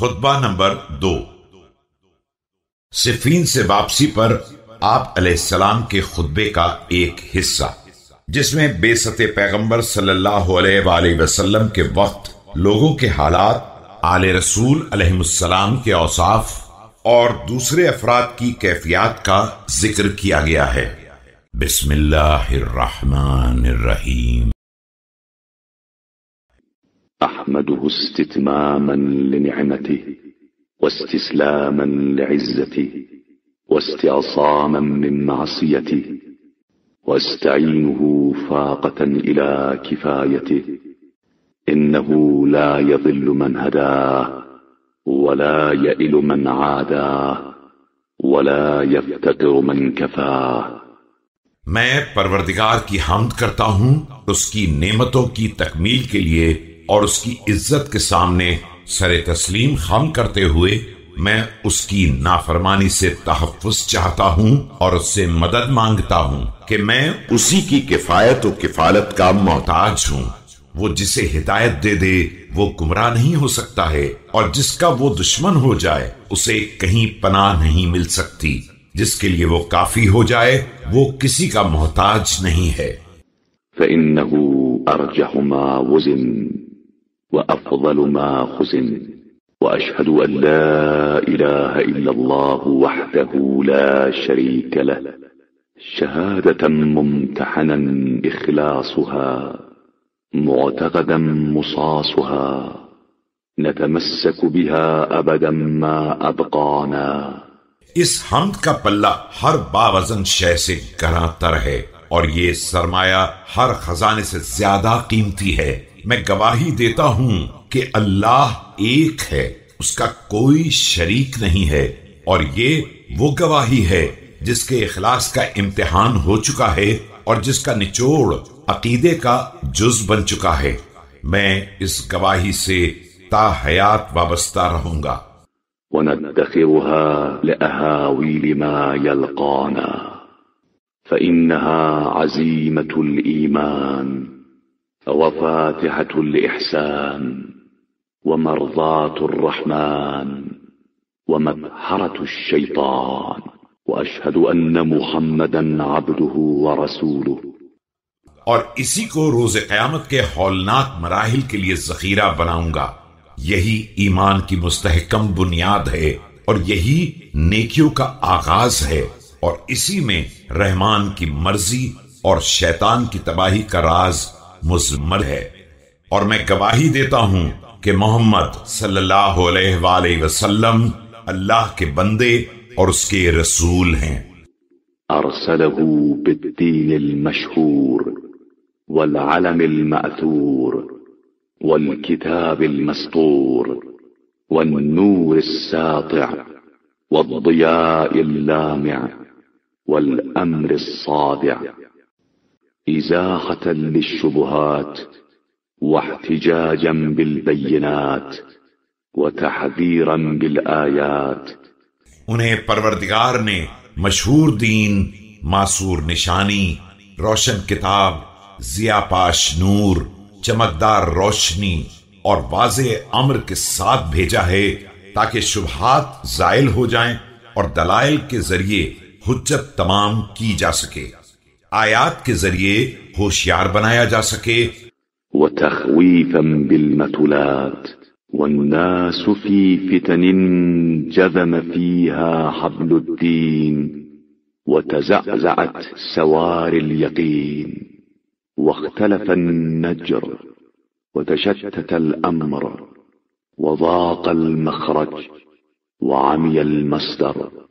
خطبہ نمبر دو۔ صفین سے واپسی پر آپ علیہ السلام کے خطبے کا ایک حصہ، جس میں بے ست پیغمبر صلی اللہ علیہ وآلہ وسلم کے وقت لوگوں کے حالات، آل رسول علیہ السلام کے اوصاف اور دوسرے افراد کی کیفیات کا ذکر کیا گیا ہے۔ بسم اللہ الرحمن الرحیم۔ أحمده استتماما لنعمته واستسلاما لعزته واستعصاما من معصيته واستعينه فاقة إلى كفايته إنه لا يضل من هداه ولا يئل من عاداه ولا يفتقر من كفاه میں پروردگار کی حمد کرتا ہوں اس کی نعمتوں کی تکمیل کے لیے اور اس کی عزت کے سامنے سر تسلیم خم کرتے ہوئے میں اس کی نافرمانی سے تحفظ چاہتا ہوں اور اس سے مدد مانگتا ہوں کہ میں اسی کی کفایت و کفالت کا محتاج ہوں۔ وہ جسے ہدایت دے دے، وہ گمراہ نہیں ہو سکتا ہے اور جس کا وہ دشمن ہو جائے، اسے کہیں پناہ نہیں مل سکتی۔ جس کے لیے وہ کافی ہو جائے، وہ کسی کا محتاج نہیں ہے۔ فإنه أرجح ما وزن۔ وأفضل ما خزن وأشهد أن لا إله إلا الله وحده لا شريك له. شهادة ممتحنا إخلاصها، معتقدا مصاصها. نتمسك بها أبدا ما أبقانا. اس حمد کا پلہ ہر باوزن شے سے گراں تر ہے اور یہ سرمایہ ہر خزانے سے زیادہ قیمتی ہے۔ میں گواہی دیتا ہوں کہ اللہ ایک ہے، اس کا کوئی شریک نہیں ہے۔ اور یہ وہ گواہی ہے جس کے اخلاص کا امتحان ہو چکا ہے اور جس کا نچوڑ عقیدے کا جز بن چکا ہے۔ میں اس گواہی سے تا حیات وابستہ رہوں گا۔ وندخرها لأهاويل ما يلقانا۔ فإنها عزيمة الإيمان، وفاتحة الإحسان، ومرضاة الرحمن ومبحرة الشيطان. وأشهد أن محمدا عبده ورسوله. اور اسی کو روز قیامت کے ہولناک مراحل کے لیے ذخیرہ بناؤں گا۔ یہی ایمان کی مستحکم بنیاد ہے اور یہی نیکیوں کا آغاز ہے۔ اور اسی میں رحمان کی مرضی اور شیطان کی تباہی کا راز مزمر ہے۔ اور میں گواہی دیتا ہوں کہ محمد صلی اللہ علیہ وآلہ وسلم اللہ کے بندے اور اس کے رسول ہیں۔ أرسله بالدين المشهور والعلم المأثور والكتاب المسطور والنور الساطع والضياء اللامع۔ والأمر الصادع إزاحة للشبهات واحتجاجا بالبينات وتحذيرا بالآيات. انہیں پروردگار نے مشہور دین، معصور نشانی، روشن کتاب ضیا پاش نور، چمکدار روشنی اور واضح امر کے ساتھ بھیجا ہے تاکہ شبہات زائل ہو جائیں اور دلائل کے ذریعے حجت تمام کی جا سکے۔ آیات کے ذریعے ہوشیار بنایا جا سکے۔ وتخويفا بالمثلات والناس في فتن جذم فيها حبل الدين وتزعزعت سوار اليقين واختلف النجر وتشتت الأمر وضاق المخرج وعمي المصدر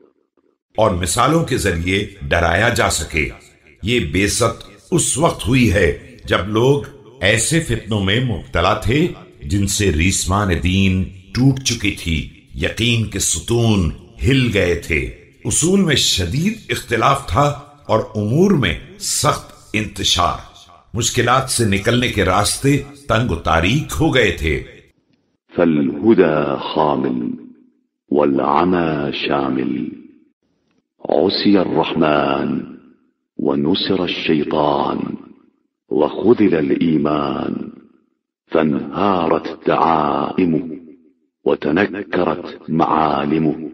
اور مثالوں کے ذریعے ڈرایا جا سکے۔ یہ بے ست اس وقت ہوئی ہے جب لوگ ایسے فتنوں میں مبتلا تھے جن سے ریسمان دین ٹوٹ چکی تھی، یقین کے ستون ہل گئے تھے۔ اصول میں شدید اختلاف تھا اور امور میں سخت انتشار۔ مشکلات سے نکلنے کے راستے تنگ و تاریک ہو گئے تھے۔ فالهدى خامل والعمى شامل۔ عصي الرحمن ونسر الشيطان وخذل الإيمان فانهارت دعائمه وتنكرت معالمه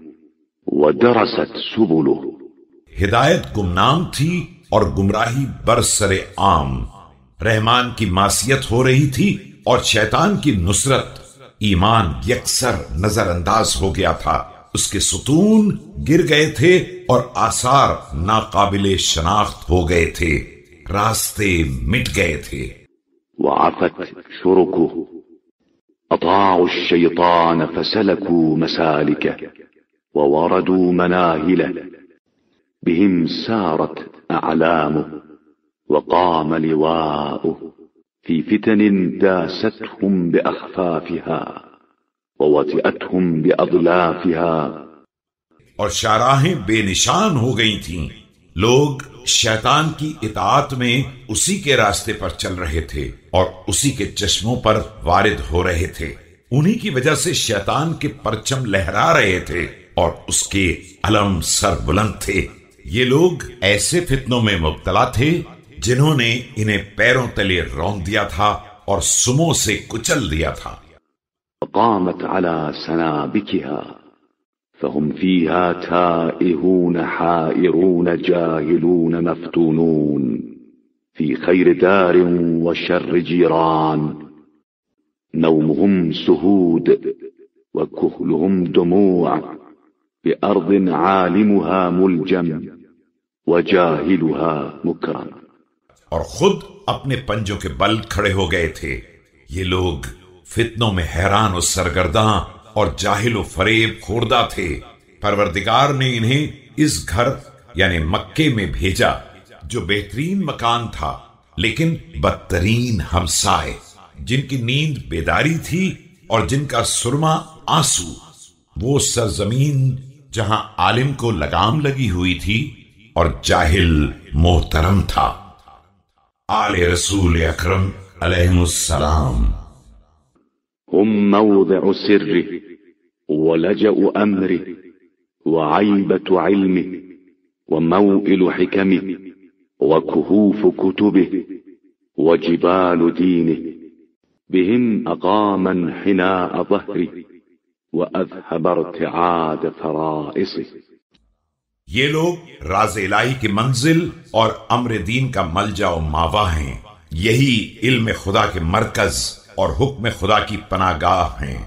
ودرست سبله ہدایت گمنام تھی اور گمراہی برسر عام۔ رحمان کی معصیت ہو رہی تھی اور شیطان کی نصرت ایمان یکسر نظر انداز ہو گیا تھا۔ اس کے ستون گر گئے تھے اور آثار ناقابل شناخت ہو گئے تھے، راستے مٹ گئے تھے۔ وعفت شركه أطاعوا الشيطان فسلكوا مسالكه ووردوا مناهله بهم سارت أعلامه وقام لواؤه في فتن داستهم بأخفافها۔ ووطئتهم بأضلافها. اور شاراہیں بے نشان ہو گئی تھیں۔ لوگ شیطان کی اطاعت میں اسی کے راستے پر چل رہے تھے اور اسی کے چشموں پر وارد ہو رہے تھے۔ انہی کی وجہ سے شیطان کے پرچم لہرا رہے تھے اور اس کے علم سر بلند تھے۔ یہ لوگ ایسے فتنوں میں مبتلا تھے جنہوں نے انہیں پیروں تلے رون دیا تھا اور سموں سے کچل دیا تھا۔ وقامت على سنابكها، فهم فيها تائهون، حائرون، جاهلون، مفتونون، في خير دار وشر جيران. نومهم سهود وكهلهم دموع، بأرض عالمها ملجم وجاهلها مكرم. اور خود اپنے پنجوں کے بل کھڑے ہو گئے تھے، یہ لوگ فتنوں میں حیران و سرگرداں اور جاہل و فریب خوردہ تھے۔ پروردگار نے انہیں اس گھر یعنی مکے میں بھیجا، جو بہترین مکان تھا، لیکن بدترین ہمسائے جن کی نیند بیداری تھی اور جن کا سرما آنسو، وہ سرزمین جہاں عالم کو لگام لگی ہوئی تھی اور جاہل محترم تھا۔ آل رسول اکرم علیہ السلام۔ هم موضع سره ولجأ أمره وعيبة علمه وموئل حكمه وكهوف كتبه وجبال دينه بهم أقام انحناء ظهره وأذهب ارتعاد فرائصه یہ لوگ راز الہی کی منزل اور امر دین کا ملجا و ماوا ہیں۔ یہی علم خدا کے مرکز اور حکم خدا کی پناہ گاہ ہیں۔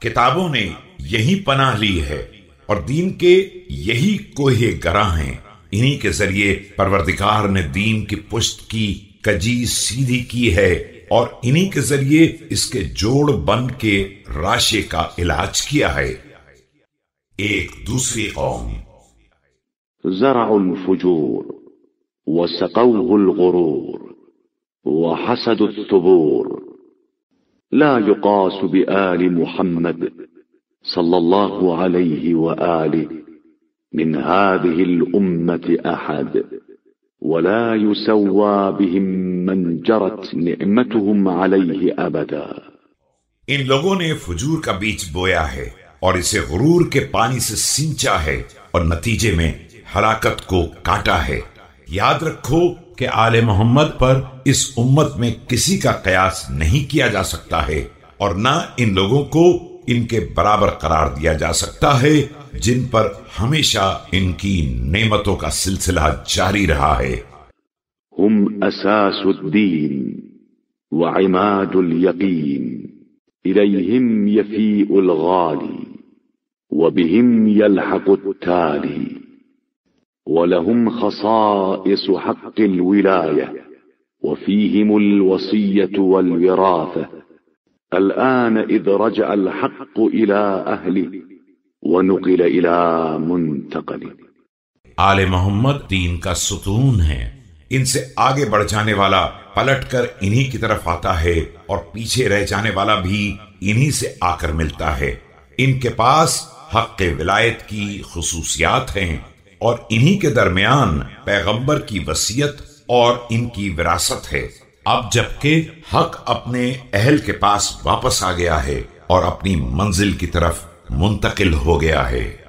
کتابوں نے یہی پناہ لی ہے اور دین کے یہی کوہ گراں ہیں۔ انہی کے ذریعے پروردگار نے دین کی پشت کی کجی سیدھی کی ہے اور انہی کے ذریعے اس کے جوڑ بن کے راشے کا علاج کیا ہے۔ ایک دوسری قوم۔ زرعوا الفجور وسقوه الغرور وحسدوا الثبور۔ لا يقاس بآل محمد صلى الله عليه وآله من هذه الأمة أحد، ولا يسوى بهم من جرت نعمتهم عليه أبدا. ان لوگوں نے فجور کا بیچ بویا ہے اور اسے غرور کے پانی سے سینچا ہے اور نتیجے میں ہلاکت کو کاٹا ہے۔ یاد رکھو کہ آل محمد پر اس امت میں کسی کا قیاس نہیں کیا جا سکتا ہے اور نہ ان لوگوں کو ان کے برابر قرار دیا جا سکتا ہے جن پر ہمیشہ ان کی نعمتوں کا سلسلہ جاری رہا ہے۔ هم أساس الدين وعماد اليقين إليهم يفيء الغالي وبهم يلحق التالي ولهم خصائص حق الولاية وفيهم الوصية والوراثة. الآن إذ رجع الحق إلى أهله ونقل إلى منتقل. آل محمد دین کا ستون ہے۔ ان سے آگے بڑھ جانے والا، پلٹ کر انہی کی طرف آتا ہے اور پیچھے رہ جانے والا بھی انہی سے آ کر ملتا ہے۔ ان کے پاس حق ولایت کی خصوصیات ہیں۔ اور انہی کے درمیان پیغمبر کی وسیعت اور ان کی وراثت ہے۔ اب جبکہ حق اپنے اہل کے پاس واپس آ گیا ہے اور اپنی منزل کی طرف منتقل ہو گیا ہے۔